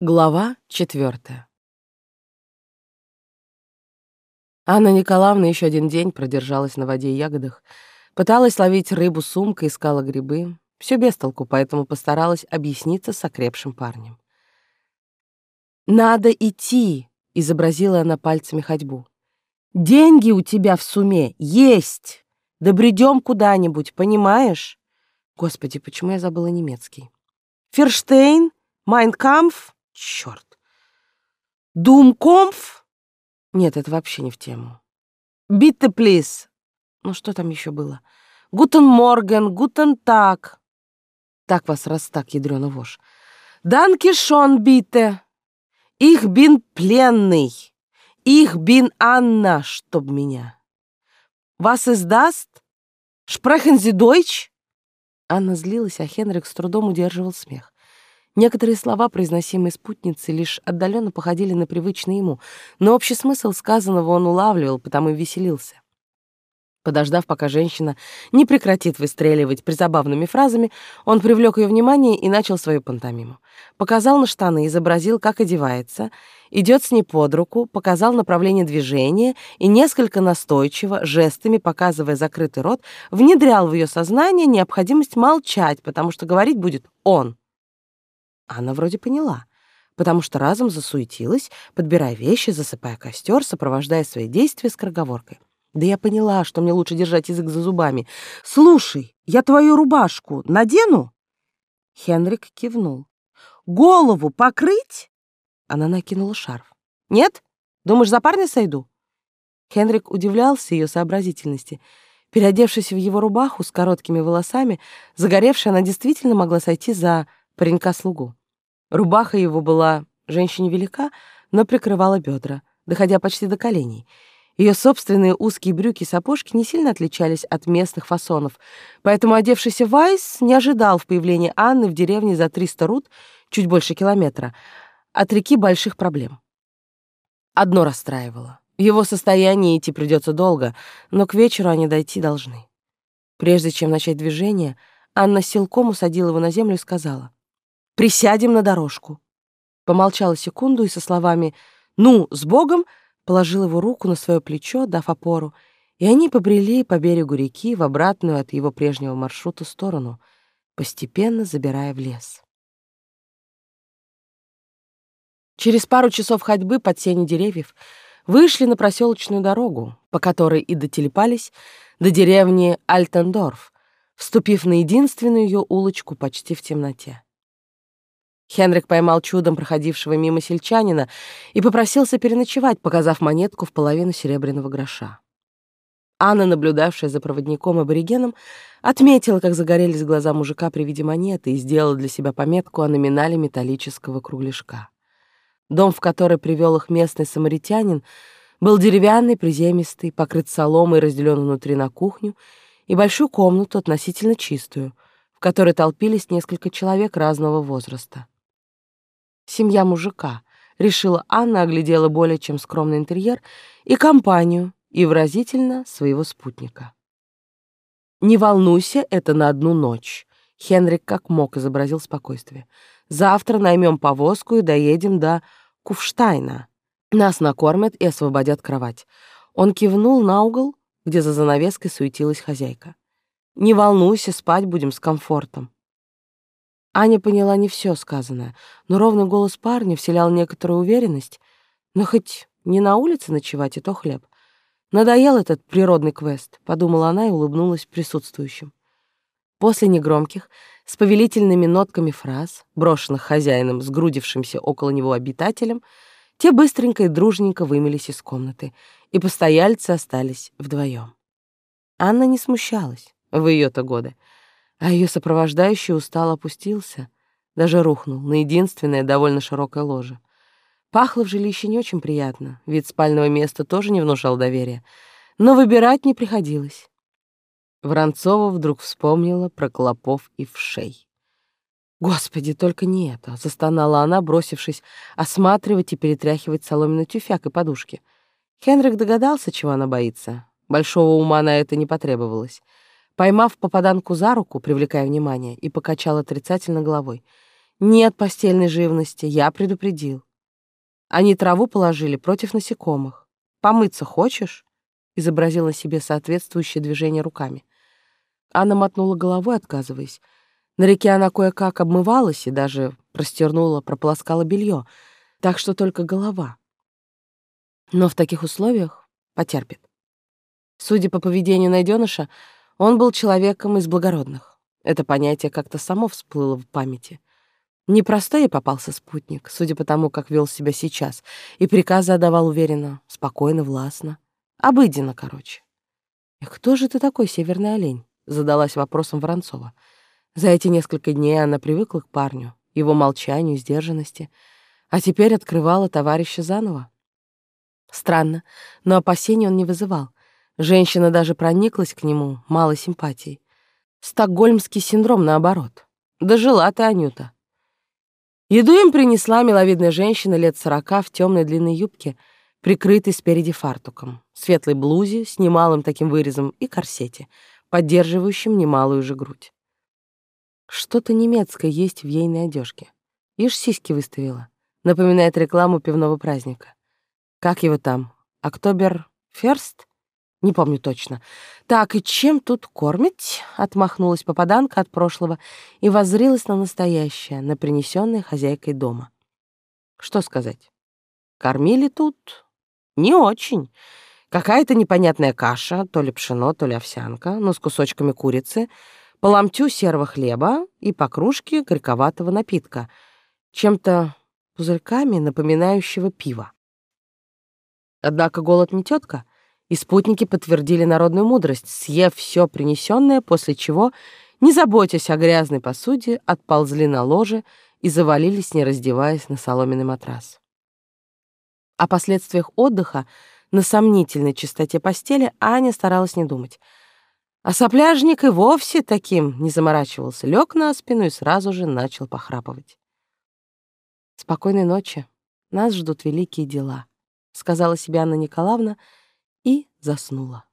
Глава четвертая. Анна Николаевна еще один день продержалась на воде и ягодах, пыталась ловить рыбу сумкой, искала грибы. Все без толку, поэтому постаралась объясниться с окрепшим парнем. «Надо идти», — изобразила она пальцами ходьбу. «Деньги у тебя в суме есть. Добредем куда-нибудь, понимаешь?» Господи, почему я забыла немецкий? «Verstehen? Mein Kampf?» Черт. Dummkopf? Нет, это вообще не в тему. Bitte, please. Ну что там еще было? Guten Morgen, guten Tag. Так вас раз так, ядрёна вошь. Danke schön, bitte. Ich bin пленный. Ich bin Анна, чтоб меня. Вас издаст? Шпрехен зи дойч? Анна злилась, а Хенрик с трудом удерживал смех. Некоторые слова, произносимые спутницей, лишь отдаленно походили на привычные ему, но общий смысл сказанного он улавливал, потому и веселился. Подождав, пока женщина не прекратит выстреливать призабавными фразами, он привлек ее внимание и начал свою пантомиму. Показал на штаны, изобразил, как одевается, идет с ней под руку, показал направление движения и несколько настойчиво, жестами показывая закрытый рот, внедрял в ее сознание необходимость молчать, потому что говорить будет он. Она вроде поняла, потому что разом засуетилась, подбирая вещи, засыпая костер, сопровождая свои действия скороговоркой. Да я поняла, что мне лучше держать язык за зубами. «Слушай, я твою рубашку надену?» Хенрик кивнул. «Голову покрыть?» Она накинула шарф. «Нет? Думаешь, за парня сойду?» Хенрик удивлялся ее сообразительности. Переодевшись в его рубаху с короткими волосами, загоревшая она действительно могла сойти за паренька-слугу. Рубаха его была женщине велика, но прикрывала бедра, доходя почти до коленей. Ее собственные узкие брюки-сапожки не сильно отличались от местных фасонов, поэтому одевшийся Вайс не ожидал в появлении Анны в деревне за 300 рут, чуть больше километра, от реки больших проблем. Одно расстраивало. В его состоянии идти придется долго, но к вечеру они дойти должны. Прежде чем начать движение, Анна силком усадила его на землю и сказала, Присядем на дорожку». Помолчала секунду и со словами «Ну, с Богом!» положил его руку на свое плечо, дав опору, и они побрели по берегу реки в обратную от его прежнего маршрута сторону, постепенно забирая в лес. Через пару часов ходьбы под сенью деревьев вышли на проселочную дорогу, по которой и дотелепались до деревни Альтендорф, вступив на единственную ее улочку почти в темноте. Хенрик поймал чудом проходившего мимо сельчанина и попросился переночевать, показав монетку в половину серебряного гроша. Анна, наблюдавшая за проводником-аборигеном, отметила, как загорелись глаза мужика при виде монеты и сделала для себя пометку о номинале металлического кругляшка. Дом, в который привел их местный самаритянин, был деревянный, приземистый, покрыт соломой, разделен внутри на кухню и большую комнату, относительно чистую, в которой толпились несколько человек разного возраста. Семья мужика, решила Анна, оглядела более чем скромный интерьер и компанию, и выразительно своего спутника. «Не волнуйся, это на одну ночь», — Хенрик как мог изобразил спокойствие. «Завтра наймем повозку и доедем до Куфштайна. Нас накормят и освободят кровать». Он кивнул на угол, где за занавеской суетилась хозяйка. «Не волнуйся, спать будем с комфортом». Аня поняла не все сказанное, но ровный голос парня вселял некоторую уверенность. Но хоть не на улице ночевать, и то хлеб. Надоел этот природный квест, подумала она и улыбнулась присутствующим. После негромких, с повелительными нотками фраз, брошенных хозяином, сгрудившимся около него обитателем, те быстренько и дружненько вымелись из комнаты, и постояльцы остались вдвоем. Анна не смущалась в ее-то годы а ее сопровождающий устал опустился, даже рухнул на единственное довольно широкое ложе. Пахло в жилище не очень приятно, вид спального места тоже не внушал доверия, но выбирать не приходилось. Воронцова вдруг вспомнила про клопов и вшей. «Господи, только не это!» — застонала она, бросившись осматривать и перетряхивать соломенный тюфяк и подушки. Хенрик догадался, чего она боится. Большого ума на это не потребовалось — Поймав попаданку за руку, привлекая внимание, и покачал отрицательно головой. Нет постельной живности, я предупредил. Они траву положили против насекомых. Помыться хочешь? Изобразила себе соответствующее движение руками. Анна мотнула головой, отказываясь. На реке она кое-как обмывалась и даже простернула, прополоскала белье, так что только голова. Но в таких условиях потерпит. Судя по поведению найденыша, он был человеком из благородных. Это понятие как-то само всплыло в памяти. Непростой попался спутник, судя по тому, как вел себя сейчас, и приказы отдавал уверенно, спокойно, властно. Обыденно, короче. «И кто же ты такой, северный олень?» — задалась вопросом Воронцова. За эти несколько дней она привыкла к парню, его молчанию, сдержанности, а теперь открывала товарища заново. Странно, но опасений он не вызывал. Женщина даже прониклась к нему малой симпатией. Стокгольмский синдром, наоборот. Дожила ты, Анюта. Еду им принесла миловидная женщина лет сорока в темной длинной юбке, прикрытой спереди фартуком, светлой блузе с немалым таким вырезом и корсете, поддерживающим немалую же грудь. Что-то немецкое есть в ейной одежке. Ишь сиськи выставила. Напоминает рекламу пивного праздника. Как его там? Октобер? Не помню точно. Так, и чем тут кормить? Отмахнулась попаданка от прошлого и воззрилась на настоящее, на принесенное хозяйкой дома. Что сказать? Кормили тут не очень. Какая-то непонятная каша, то ли пшено, то ли овсянка, но с кусочками курицы, по ломтю серого хлеба и по кружке горьковатого напитка, чем-то пузырьками напоминающего пива. Однако голод не тетка — и спутники подтвердили народную мудрость, съев все принесенное, после чего, не заботясь о грязной посуде, отползли на ложе и завалились, не раздеваясь, на соломенный матрас. О последствиях отдыха на сомнительной чистоте постели Аня старалась не думать. А сопляжник и вовсе таким не заморачивался, лег на спину и сразу же начал похрапывать. «Спокойной ночи. Нас ждут великие дела», — сказала себе Анна Николаевна, — и заснула.